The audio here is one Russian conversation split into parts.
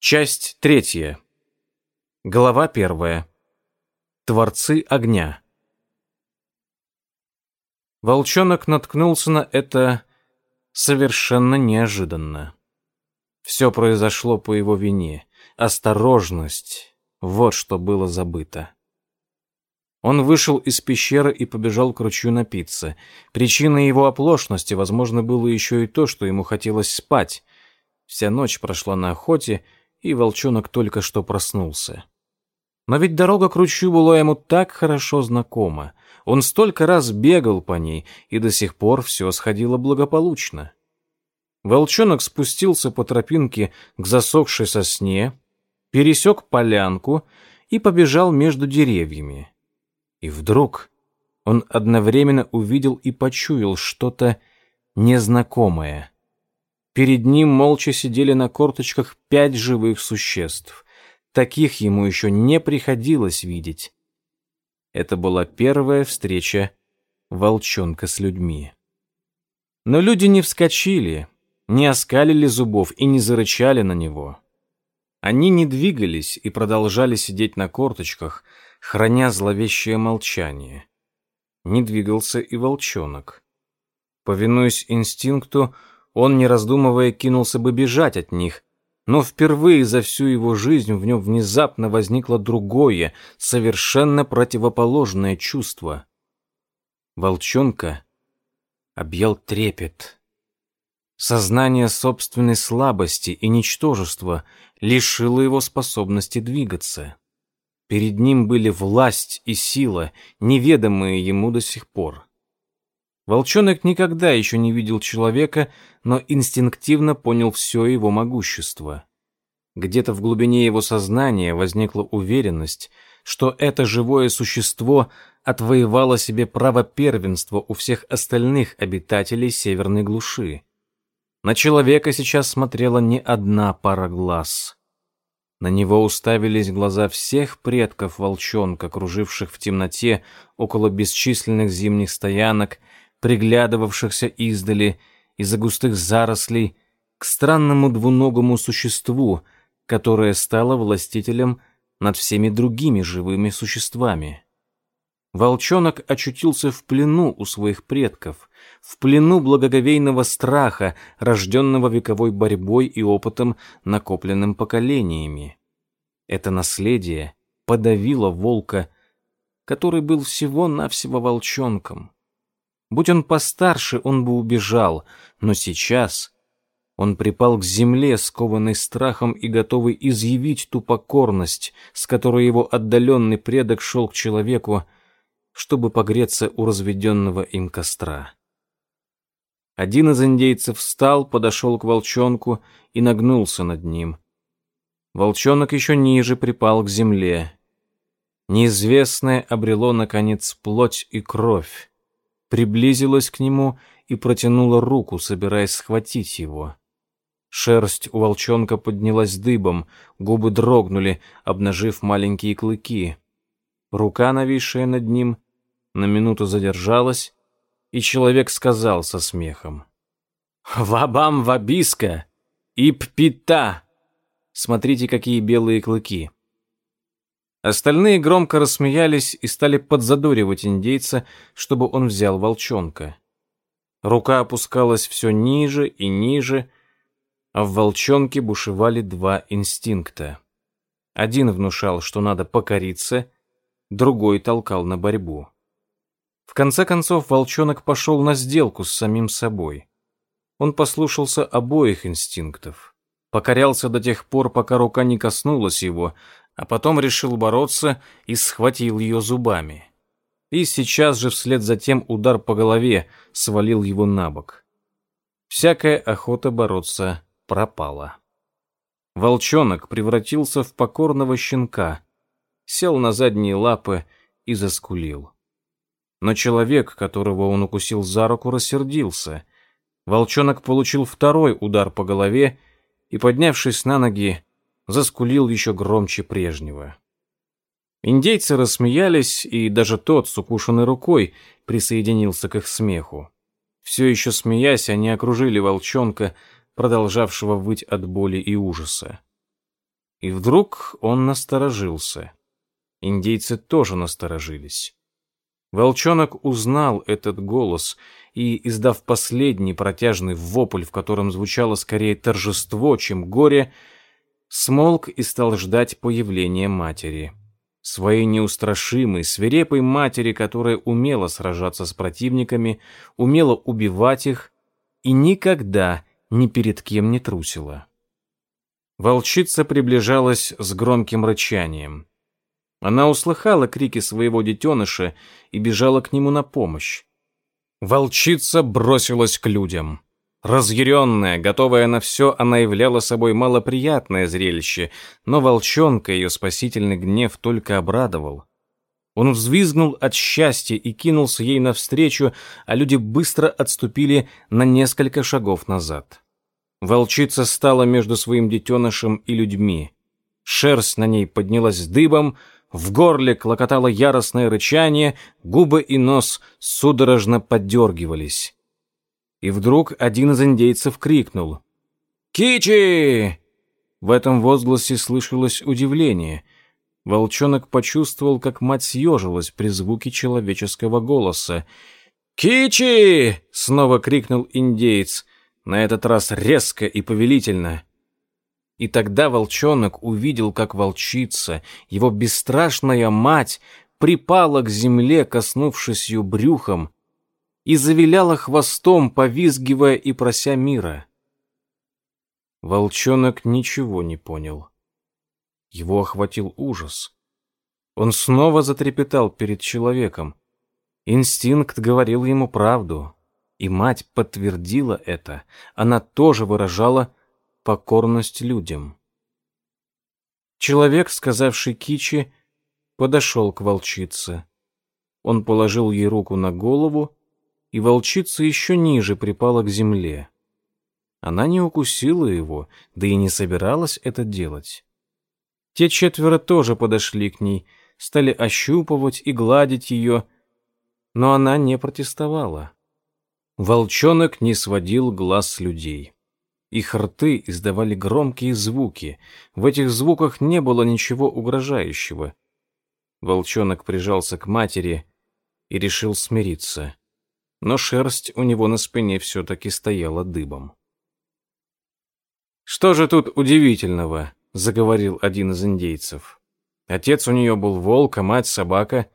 Часть третья. Глава первая. Творцы огня. Волчонок наткнулся на это совершенно неожиданно. Все произошло по его вине. Осторожность — вот что было забыто. Он вышел из пещеры и побежал к ручью напиться. Причиной его оплошности, возможно, было еще и то, что ему хотелось спать. Вся ночь прошла на охоте, и волчонок только что проснулся. Но ведь дорога к ручью была ему так хорошо знакома. Он столько раз бегал по ней, и до сих пор все сходило благополучно. Волчонок спустился по тропинке к засохшей сосне, пересек полянку и побежал между деревьями. И вдруг он одновременно увидел и почуял что-то незнакомое. Перед ним молча сидели на корточках пять живых существ. Таких ему еще не приходилось видеть. Это была первая встреча волчонка с людьми. Но люди не вскочили, не оскалили зубов и не зарычали на него. Они не двигались и продолжали сидеть на корточках, храня зловещее молчание. Не двигался и волчонок. Повинуясь инстинкту, он, не раздумывая, кинулся бы бежать от них, но впервые за всю его жизнь в нем внезапно возникло другое, совершенно противоположное чувство. Волчонка объял трепет. Сознание собственной слабости и ничтожества лишило его способности двигаться. Перед ним были власть и сила, неведомые ему до сих пор. Волчонок никогда еще не видел человека, но инстинктивно понял все его могущество. Где-то в глубине его сознания возникла уверенность, что это живое существо отвоевало себе право первенства у всех остальных обитателей северной глуши. На человека сейчас смотрела не одна пара глаз. На него уставились глаза всех предков волчонка, круживших в темноте около бесчисленных зимних стоянок приглядывавшихся издали из-за густых зарослей к странному двуногому существу, которое стало властителем над всеми другими живыми существами. Волчонок очутился в плену у своих предков, в плену благоговейного страха, рожденного вековой борьбой и опытом, накопленным поколениями. Это наследие подавило волка, который был всего-навсего волчонком. Будь он постарше, он бы убежал, но сейчас он припал к земле, скованный страхом и готовый изъявить ту покорность, с которой его отдаленный предок шел к человеку, чтобы погреться у разведенного им костра. Один из индейцев встал, подошел к волчонку и нагнулся над ним. Волчонок еще ниже припал к земле. Неизвестное обрело, наконец, плоть и кровь приблизилась к нему и протянула руку, собираясь схватить его. Шерсть у волчонка поднялась дыбом, губы дрогнули, обнажив маленькие клыки. Рука, нависшая над ним, на минуту задержалась, и человек сказал со смехом. «Вабам вабиска! Иппита!» Смотрите, какие белые клыки. Остальные громко рассмеялись и стали подзадоривать индейца, чтобы он взял волчонка. Рука опускалась все ниже и ниже, а в волчонке бушевали два инстинкта. Один внушал, что надо покориться, другой толкал на борьбу. В конце концов волчонок пошел на сделку с самим собой. Он послушался обоих инстинктов. Покорялся до тех пор, пока рука не коснулась его, а потом решил бороться и схватил ее зубами. И сейчас же вслед за тем удар по голове свалил его на бок. Всякая охота бороться пропала. Волчонок превратился в покорного щенка, сел на задние лапы и заскулил. Но человек, которого он укусил за руку, рассердился. Волчонок получил второй удар по голове и, поднявшись на ноги, заскулил еще громче прежнего. Индейцы рассмеялись, и даже тот с укушенной рукой присоединился к их смеху. Все еще смеясь, они окружили волчонка, продолжавшего выть от боли и ужаса. И вдруг он насторожился. Индейцы тоже насторожились. Волчонок узнал этот голос и, издав последний протяжный вопль, в котором звучало скорее торжество, чем горе, смолк и стал ждать появления матери. Своей неустрашимой, свирепой матери, которая умела сражаться с противниками, умела убивать их и никогда ни перед кем не трусила. Волчица приближалась с громким рычанием. Она услыхала крики своего детеныша и бежала к нему на помощь. Волчица бросилась к людям. Разъяренная, готовая на все, она являла собой малоприятное зрелище, но волчонка ее спасительный гнев только обрадовал. Он взвизгнул от счастья и кинулся ей навстречу, а люди быстро отступили на несколько шагов назад. Волчица стала между своим детенышем и людьми. Шерсть на ней поднялась дыбом, в горле клокотало яростное рычание, губы и нос судорожно подергивались. И вдруг один из индейцев крикнул «Кичи!». В этом возгласе слышалось удивление. Волчонок почувствовал, как мать съежилась при звуке человеческого голоса. «Кичи!» — снова крикнул индейец, на этот раз резко и повелительно. И тогда волчонок увидел, как волчица, его бесстрашная мать, припала к земле, коснувшись ее брюхом, и завиляла хвостом, повизгивая и прося мира. Волчонок ничего не понял. Его охватил ужас. Он снова затрепетал перед человеком. Инстинкт говорил ему правду, и мать подтвердила это. Она тоже выражала покорность людям. Человек, сказавший Кичи, подошел к волчице. Он положил ей руку на голову, и волчица еще ниже припала к земле. Она не укусила его, да и не собиралась это делать. Те четверо тоже подошли к ней, стали ощупывать и гладить ее, но она не протестовала. Волчонок не сводил глаз с людей. Их рты издавали громкие звуки. В этих звуках не было ничего угрожающего. Волчонок прижался к матери и решил смириться. Но шерсть у него на спине все-таки стояла дыбом. «Что же тут удивительного?» — заговорил один из индейцев. «Отец у нее был волк, а мать — собака.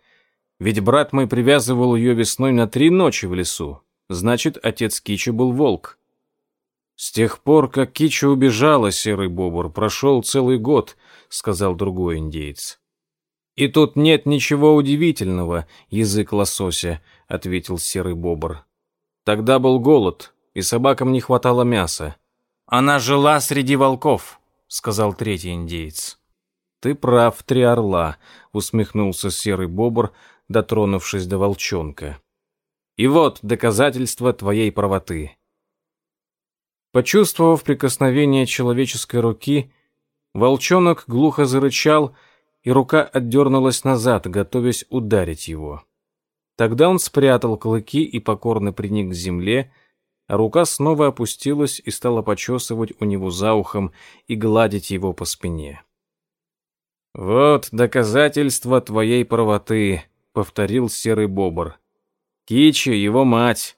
Ведь брат мой привязывал ее весной на три ночи в лесу. Значит, отец Кичи был волк. «С тех пор, как Кича убежала, серый бобр, прошел целый год», — сказал другой индейец. «И тут нет ничего удивительного, язык лосося», — ответил серый бобр. «Тогда был голод, и собакам не хватало мяса. Она жила среди волков», — сказал третий индейец. «Ты прав, три орла», — усмехнулся серый бобр, дотронувшись до волчонка. «И вот доказательство твоей правоты». Почувствовав прикосновение человеческой руки, волчонок глухо зарычал, и рука отдернулась назад, готовясь ударить его. Тогда он спрятал клыки и покорно приник к земле, а рука снова опустилась и стала почесывать у него за ухом и гладить его по спине. «Вот доказательство твоей правоты», — повторил серый бобр. «Кичи — его мать,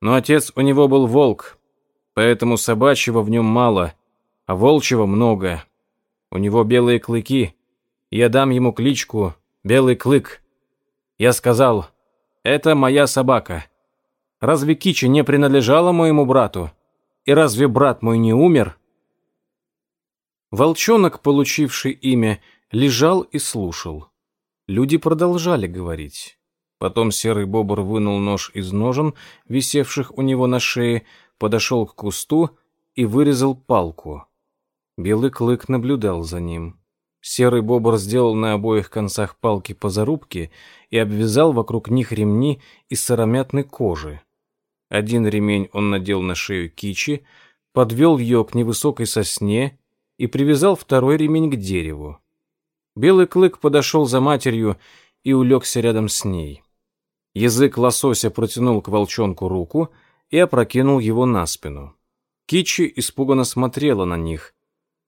но отец у него был волк, поэтому собачьего в нем мало, а волчьего много. У него белые клыки. Я дам ему кличку Белый Клык. Я сказал, это моя собака. Разве Кичи не принадлежала моему брату? И разве брат мой не умер? Волчонок, получивший имя, лежал и слушал. Люди продолжали говорить. Потом серый бобр вынул нож из ножен, висевших у него на шее, подошел к кусту и вырезал палку. Белый клык наблюдал за ним. Серый бобр сделал на обоих концах палки по зарубке и обвязал вокруг них ремни из сыромятной кожи. Один ремень он надел на шею кичи, подвел ее к невысокой сосне и привязал второй ремень к дереву. Белый клык подошел за матерью и улегся рядом с ней. Язык лосося протянул к волчонку руку — и опрокинул его на спину. Кичи испуганно смотрела на них.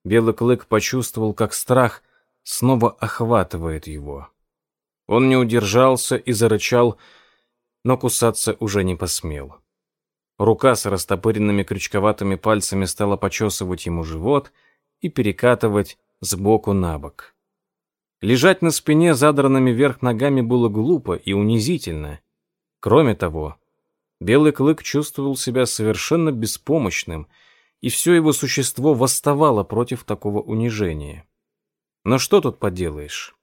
Белый клык почувствовал, как страх снова охватывает его. Он не удержался и зарычал, но кусаться уже не посмел. Рука с растопыренными крючковатыми пальцами стала почесывать ему живот и перекатывать сбоку на бок. Лежать на спине задранными вверх ногами было глупо и унизительно. Кроме того, Белый клык чувствовал себя совершенно беспомощным, и все его существо восставало против такого унижения. Но что тут поделаешь?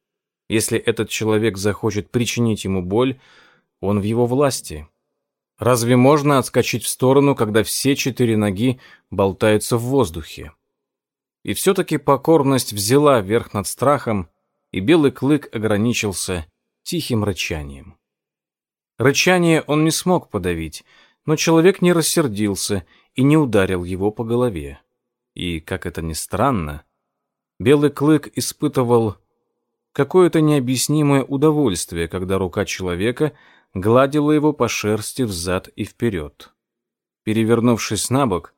Если этот человек захочет причинить ему боль, он в его власти. Разве можно отскочить в сторону, когда все четыре ноги болтаются в воздухе? И все-таки покорность взяла верх над страхом, и белый клык ограничился тихим рычанием. Рычание он не смог подавить, но человек не рассердился и не ударил его по голове. И, как это ни странно, белый клык испытывал какое-то необъяснимое удовольствие, когда рука человека гладила его по шерсти взад и вперед. Перевернувшись на бок,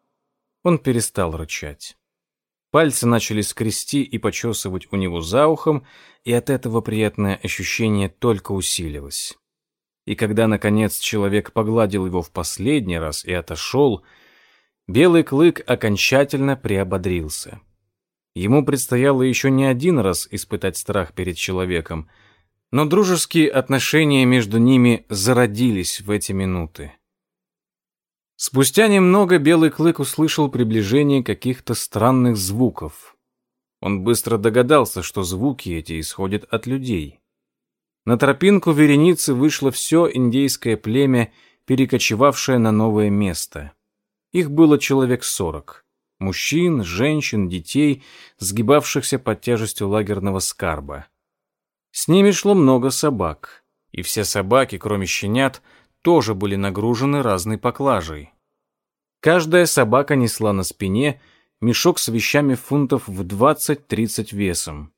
он перестал рычать. Пальцы начали скрести и почесывать у него за ухом, и от этого приятное ощущение только усилилось. И когда, наконец, человек погладил его в последний раз и отошел, белый клык окончательно приободрился. Ему предстояло еще не один раз испытать страх перед человеком, но дружеские отношения между ними зародились в эти минуты. Спустя немного белый клык услышал приближение каких-то странных звуков. Он быстро догадался, что звуки эти исходят от людей. На тропинку вереницы вышло все индейское племя, перекочевавшее на новое место. Их было человек сорок. Мужчин, женщин, детей, сгибавшихся под тяжестью лагерного скарба. С ними шло много собак. И все собаки, кроме щенят, тоже были нагружены разной поклажей. Каждая собака несла на спине мешок с вещами фунтов в 20-30 весом.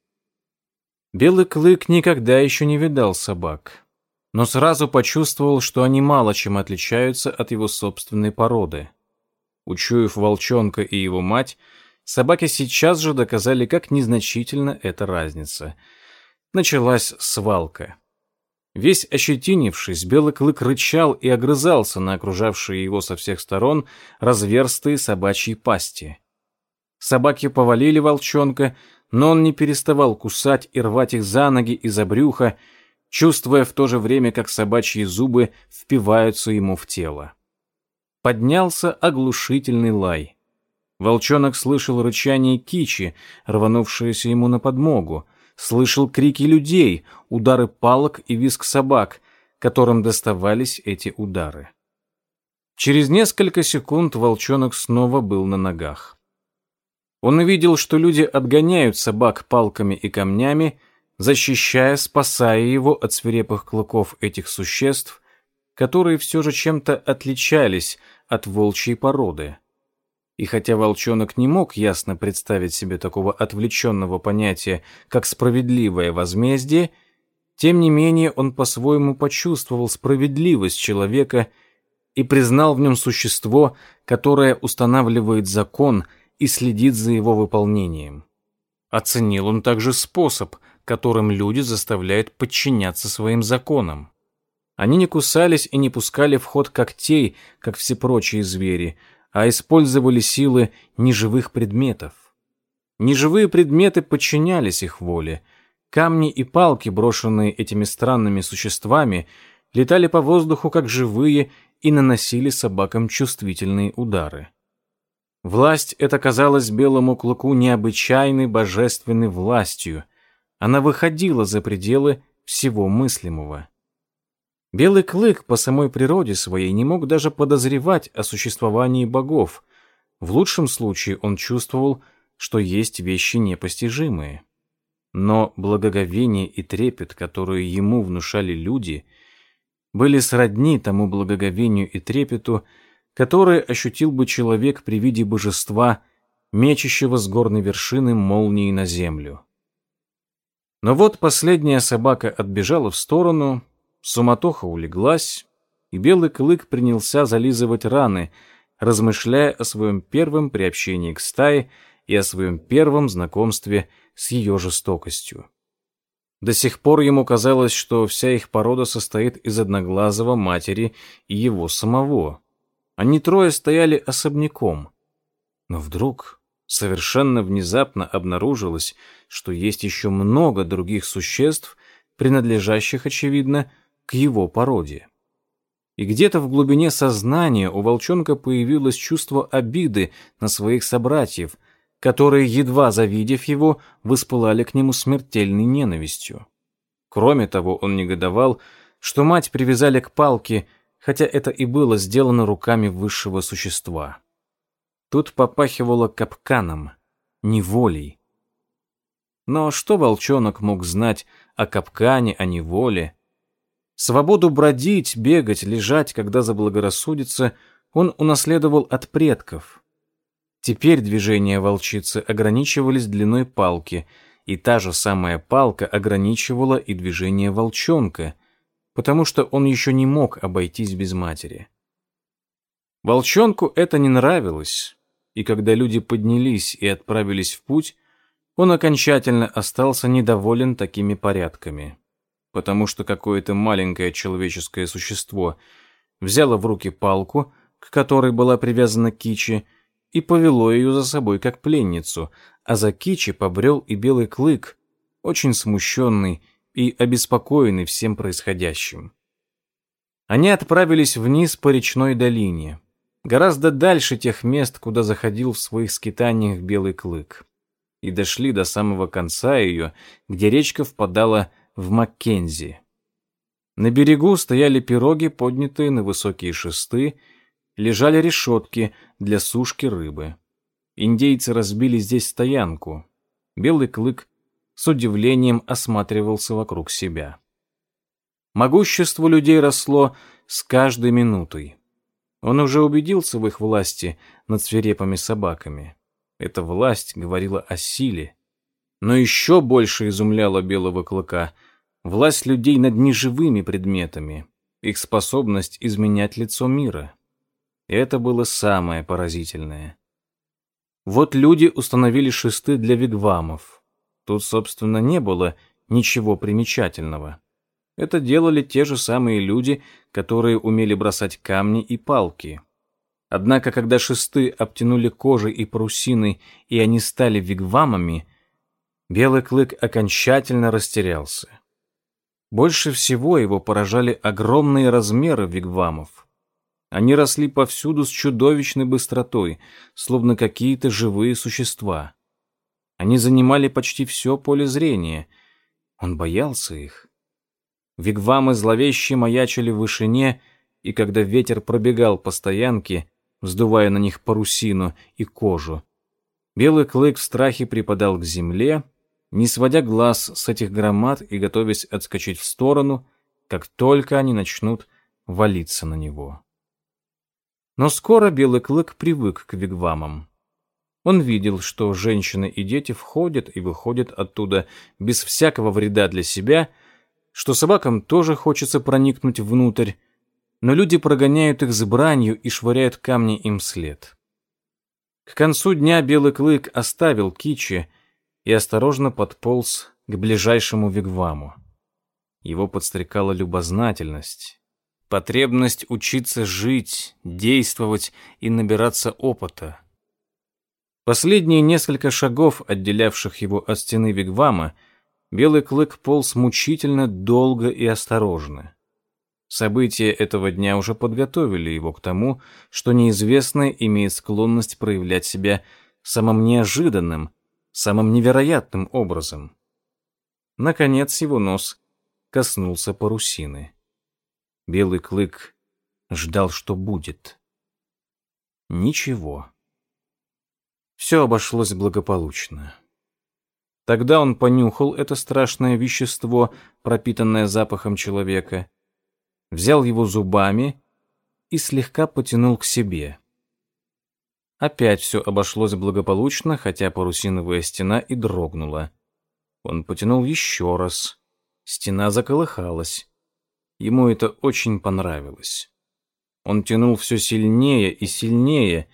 Белый клык никогда еще не видал собак, но сразу почувствовал, что они мало чем отличаются от его собственной породы. Учуяв волчонка и его мать, собаки сейчас же доказали, как незначительна эта разница. Началась свалка. Весь ощетинившись, белый клык рычал и огрызался на окружавшие его со всех сторон разверстые собачьи пасти. Собаки повалили волчонка, но он не переставал кусать и рвать их за ноги и за брюхо, чувствуя в то же время, как собачьи зубы впиваются ему в тело. Поднялся оглушительный лай. Волчонок слышал рычание кичи, рванувшееся ему на подмогу, слышал крики людей, удары палок и визг собак, которым доставались эти удары. Через несколько секунд волчонок снова был на ногах. Он увидел, что люди отгоняют собак палками и камнями, защищая, спасая его от свирепых клыков этих существ, которые все же чем-то отличались от волчьей породы. И хотя волчонок не мог ясно представить себе такого отвлеченного понятия, как справедливое возмездие, тем не менее он по-своему почувствовал справедливость человека и признал в нем существо, которое устанавливает закон – и следит за его выполнением. Оценил он также способ, которым люди заставляют подчиняться своим законам. Они не кусались и не пускали в ход когтей, как все прочие звери, а использовали силы неживых предметов. Неживые предметы подчинялись их воле. Камни и палки, брошенные этими странными существами, летали по воздуху как живые и наносили собакам чувствительные удары. Власть эта казалась белому клыку необычайной божественной властью. Она выходила за пределы всего мыслимого. Белый клык по самой природе своей не мог даже подозревать о существовании богов. В лучшем случае он чувствовал, что есть вещи непостижимые. Но благоговение и трепет, которые ему внушали люди, были сродни тому благоговению и трепету, которое ощутил бы человек при виде божества, мечущего с горной вершины молнии на землю. Но вот последняя собака отбежала в сторону, суматоха улеглась, и белый клык принялся зализывать раны, размышляя о своем первом приобщении к стае и о своем первом знакомстве с ее жестокостью. До сих пор ему казалось, что вся их порода состоит из одноглазого матери и его самого. Они трое стояли особняком. Но вдруг совершенно внезапно обнаружилось, что есть еще много других существ, принадлежащих, очевидно, к его породе. И где-то в глубине сознания у волчонка появилось чувство обиды на своих собратьев, которые, едва завидев его, воспылали к нему смертельной ненавистью. Кроме того, он негодовал, что мать привязали к палке, хотя это и было сделано руками высшего существа. Тут попахивало капканом, неволей. Но что волчонок мог знать о капкане, о неволе? Свободу бродить, бегать, лежать, когда заблагорассудится, он унаследовал от предков. Теперь движения волчицы ограничивались длиной палки, и та же самая палка ограничивала и движение волчонка, потому что он еще не мог обойтись без матери. Волчонку это не нравилось, и когда люди поднялись и отправились в путь, он окончательно остался недоволен такими порядками, потому что какое-то маленькое человеческое существо взяло в руки палку, к которой была привязана Кичи, и повело ее за собой как пленницу, а за Кичи побрел и белый клык, очень смущенный и обеспокоенный всем происходящим. Они отправились вниз по речной долине, гораздо дальше тех мест, куда заходил в своих скитаниях белый клык и дошли до самого конца ее, где речка впадала в Маккензи. На берегу стояли пироги, поднятые на высокие шесты, лежали решетки для сушки рыбы. Индейцы разбили здесь стоянку. Белый клык с удивлением осматривался вокруг себя. Могущество людей росло с каждой минутой. Он уже убедился в их власти над свирепыми собаками. Эта власть говорила о силе. Но еще больше изумляла белого клыка власть людей над неживыми предметами, их способность изменять лицо мира. И это было самое поразительное. Вот люди установили шесты для вигвамов. Тут, собственно, не было ничего примечательного. Это делали те же самые люди, которые умели бросать камни и палки. Однако, когда шесты обтянули кожей и парусиной, и они стали вигвамами, белый клык окончательно растерялся. Больше всего его поражали огромные размеры вигвамов. Они росли повсюду с чудовищной быстротой, словно какие-то живые существа. Они занимали почти все поле зрения. Он боялся их. Вигвамы зловеще маячили в вышине, и когда ветер пробегал по стоянке, вздувая на них парусину и кожу. Белый клык в страхе припадал к земле, не сводя глаз с этих громад и готовясь отскочить в сторону, как только они начнут валиться на него. Но скоро белый клык привык к вигвамам. Он видел, что женщины и дети входят и выходят оттуда без всякого вреда для себя, что собакам тоже хочется проникнуть внутрь, но люди прогоняют их с бранью и швыряют камни им вслед. К концу дня Белый Клык оставил Кичи и осторожно подполз к ближайшему вигваму. Его подстрекала любознательность, потребность учиться жить, действовать и набираться опыта. Последние несколько шагов, отделявших его от стены вигвама, Белый Клык полз мучительно долго и осторожно. События этого дня уже подготовили его к тому, что неизвестное имеет склонность проявлять себя самым неожиданным, самым невероятным образом. Наконец его нос коснулся парусины. Белый клык ждал, что будет. Ничего. Все обошлось благополучно. Тогда он понюхал это страшное вещество, пропитанное запахом человека, взял его зубами и слегка потянул к себе. Опять все обошлось благополучно, хотя парусиновая стена и дрогнула. Он потянул еще раз. Стена заколыхалась. Ему это очень понравилось. Он тянул все сильнее и сильнее,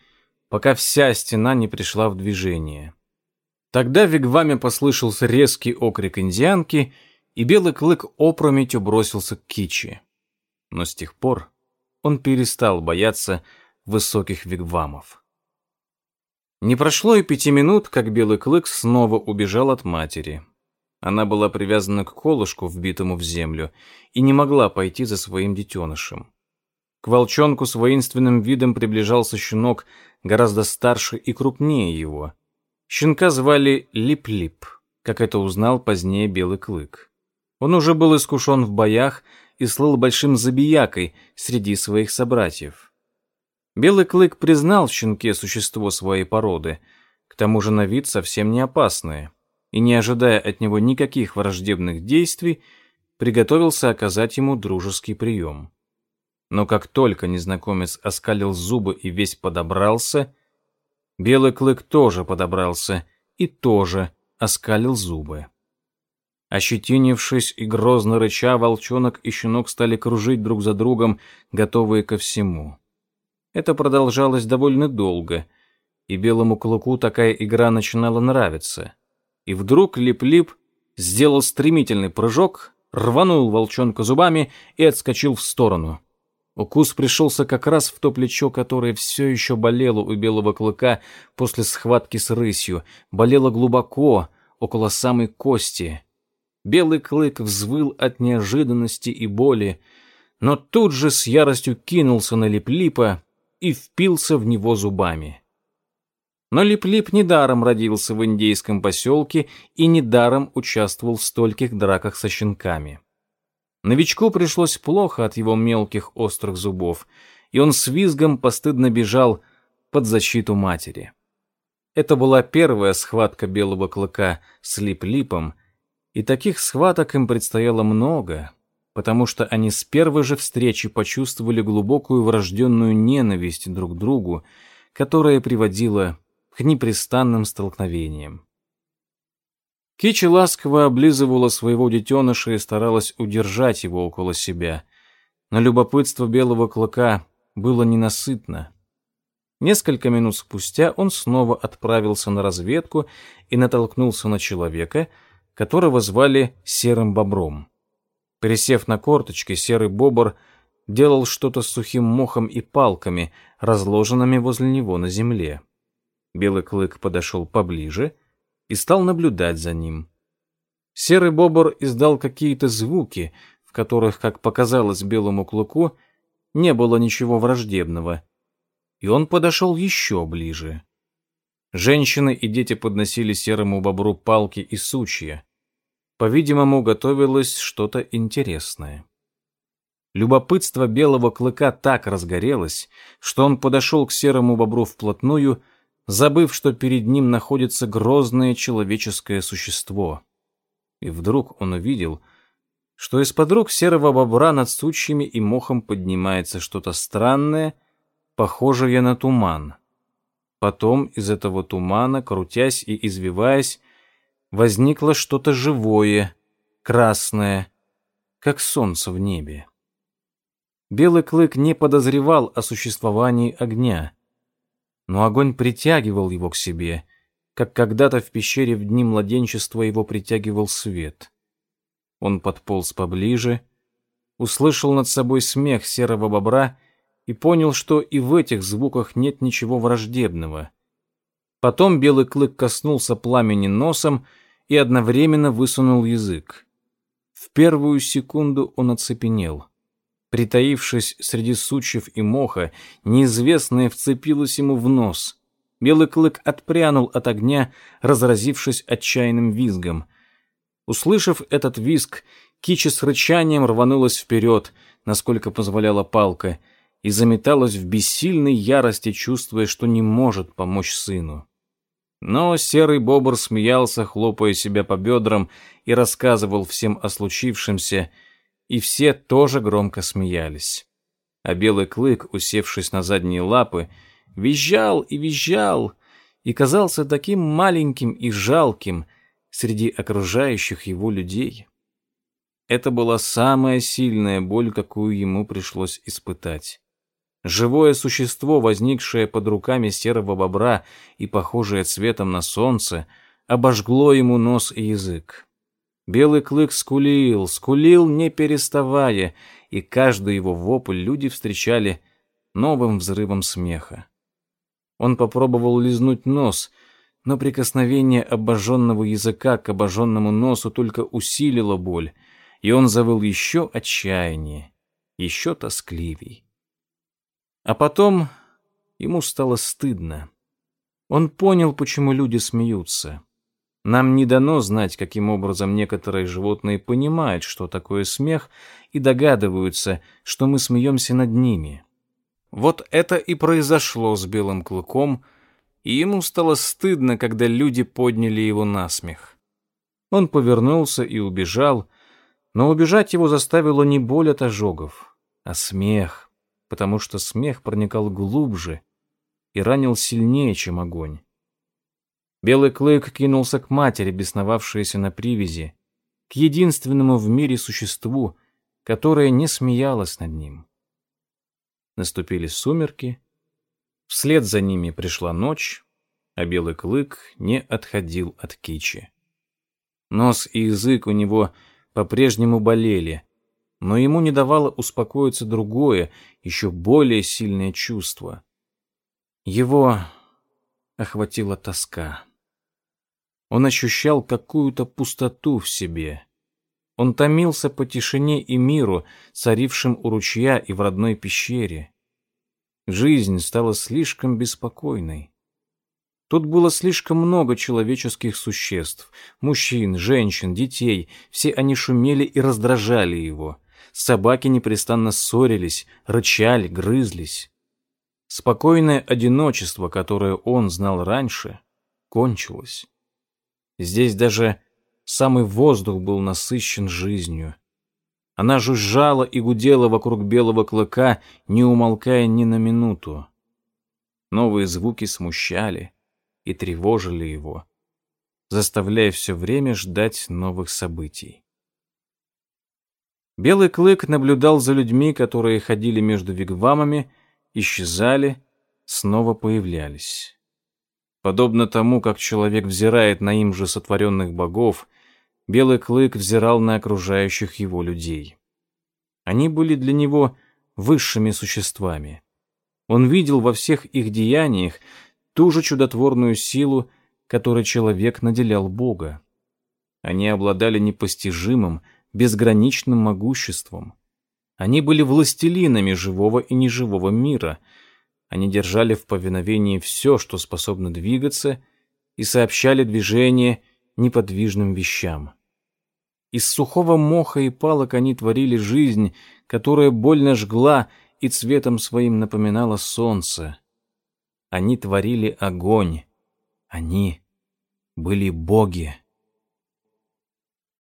пока вся стена не пришла в движение. Тогда в Вигваме послышался резкий окрик индианки, и белый клык опрометью бросился к Кичи. Но с тех пор он перестал бояться высоких вигвамов. Не прошло и пяти минут, как белый клык снова убежал от матери. Она была привязана к колышку, вбитому в землю, и не могла пойти за своим детенышем. К волчонку с воинственным видом приближался щенок, гораздо старше и крупнее его — Щенка звали Лип-Лип, как это узнал позднее Белый Клык. Он уже был искушен в боях и слыл большим забиякой среди своих собратьев. Белый Клык признал в щенке существо своей породы, к тому же на вид совсем не опасное, и, не ожидая от него никаких враждебных действий, приготовился оказать ему дружеский прием. Но как только незнакомец оскалил зубы и весь подобрался, Белый клык тоже подобрался и тоже оскалил зубы. Ощетинившись и грозно рыча, волчонок и щенок стали кружить друг за другом, готовые ко всему. Это продолжалось довольно долго, и белому клыку такая игра начинала нравиться. И вдруг Лип-Лип сделал стремительный прыжок, рванул волчонка зубами и отскочил в сторону. Укус пришелся как раз в то плечо, которое все еще болело у белого клыка после схватки с рысью, болело глубоко, около самой кости. Белый клык взвыл от неожиданности и боли, но тут же с яростью кинулся на Лип-Липа и впился в него зубами. Но Лип-Лип недаром родился в индейском поселке и недаром участвовал в стольких драках со щенками. Новичку пришлось плохо от его мелких острых зубов, и он с визгом постыдно бежал под защиту матери. Это была первая схватка белого клыка с Лип-Липом, и таких схваток им предстояло много, потому что они с первой же встречи почувствовали глубокую врожденную ненависть друг к другу, которая приводила к непрестанным столкновениям. Кичи ласково облизывала своего детеныша и старалась удержать его около себя. Но любопытство белого клыка было ненасытно. Несколько минут спустя он снова отправился на разведку и натолкнулся на человека, которого звали Серым Бобром. Пересев на корточки, Серый Бобр делал что-то с сухим мохом и палками, разложенными возле него на земле. Белый клык подошел поближе — и стал наблюдать за ним. Серый бобр издал какие-то звуки, в которых, как показалось белому клыку, не было ничего враждебного. И он подошел еще ближе. Женщины и дети подносили серому бобру палки и сучья. По-видимому, готовилось что-то интересное. Любопытство белого клыка так разгорелось, что он подошел к серому бобру вплотную забыв, что перед ним находится грозное человеческое существо. И вдруг он увидел, что из-под рук серого бобра над сучьями и мохом поднимается что-то странное, похожее на туман. Потом из этого тумана, крутясь и извиваясь, возникло что-то живое, красное, как солнце в небе. Белый клык не подозревал о существовании огня — но огонь притягивал его к себе, как когда-то в пещере в дни младенчества его притягивал свет. Он подполз поближе, услышал над собой смех серого бобра и понял, что и в этих звуках нет ничего враждебного. Потом белый клык коснулся пламени носом и одновременно высунул язык. В первую секунду он оцепенел — Притаившись среди сучьев и моха, неизвестное вцепилось ему в нос. Белый клык отпрянул от огня, разразившись отчаянным визгом. Услышав этот визг, Кичи с рычанием рванулась вперед, насколько позволяла палка, и заметалась в бессильной ярости, чувствуя, что не может помочь сыну. Но серый бобр смеялся, хлопая себя по бедрам, и рассказывал всем о случившемся — и все тоже громко смеялись. А белый клык, усевшись на задние лапы, визжал и визжал, и казался таким маленьким и жалким среди окружающих его людей. Это была самая сильная боль, какую ему пришлось испытать. Живое существо, возникшее под руками серого бобра и похожее цветом на солнце, обожгло ему нос и язык. Белый клык скулил, скулил, не переставая, и каждый его вопль люди встречали новым взрывом смеха. Он попробовал лизнуть нос, но прикосновение обожженного языка к обожженному носу только усилило боль, и он завыл еще отчаяннее, еще тоскливей. А потом ему стало стыдно. Он понял, почему люди смеются. Нам не дано знать, каким образом некоторые животные понимают, что такое смех, и догадываются, что мы смеемся над ними. Вот это и произошло с белым клыком, и ему стало стыдно, когда люди подняли его на смех. Он повернулся и убежал, но убежать его заставило не боль от ожогов, а смех, потому что смех проникал глубже и ранил сильнее, чем огонь. Белый клык кинулся к матери, бесновавшейся на привязи, к единственному в мире существу, которое не смеялось над ним. Наступили сумерки, вслед за ними пришла ночь, а белый клык не отходил от кичи. Нос и язык у него по-прежнему болели, но ему не давало успокоиться другое, еще более сильное чувство. Его охватила тоска. Он ощущал какую-то пустоту в себе. Он томился по тишине и миру, царившим у ручья и в родной пещере. Жизнь стала слишком беспокойной. Тут было слишком много человеческих существ. Мужчин, женщин, детей. Все они шумели и раздражали его. Собаки непрестанно ссорились, рычали, грызлись. Спокойное одиночество, которое он знал раньше, кончилось. Здесь даже самый воздух был насыщен жизнью. Она жужжала и гудела вокруг белого клыка, не умолкая ни на минуту. Новые звуки смущали и тревожили его, заставляя все время ждать новых событий. Белый клык наблюдал за людьми, которые ходили между вигвамами, исчезали, снова появлялись. Подобно тому, как человек взирает на им же сотворенных богов, Белый Клык взирал на окружающих его людей. Они были для него высшими существами. Он видел во всех их деяниях ту же чудотворную силу, которой человек наделял Бога. Они обладали непостижимым, безграничным могуществом. Они были властелинами живого и неживого мира — они держали в повиновении все, что способно двигаться, и сообщали движение неподвижным вещам. Из сухого моха и палок они творили жизнь, которая больно жгла и цветом своим напоминала солнце. Они творили огонь. Они были боги.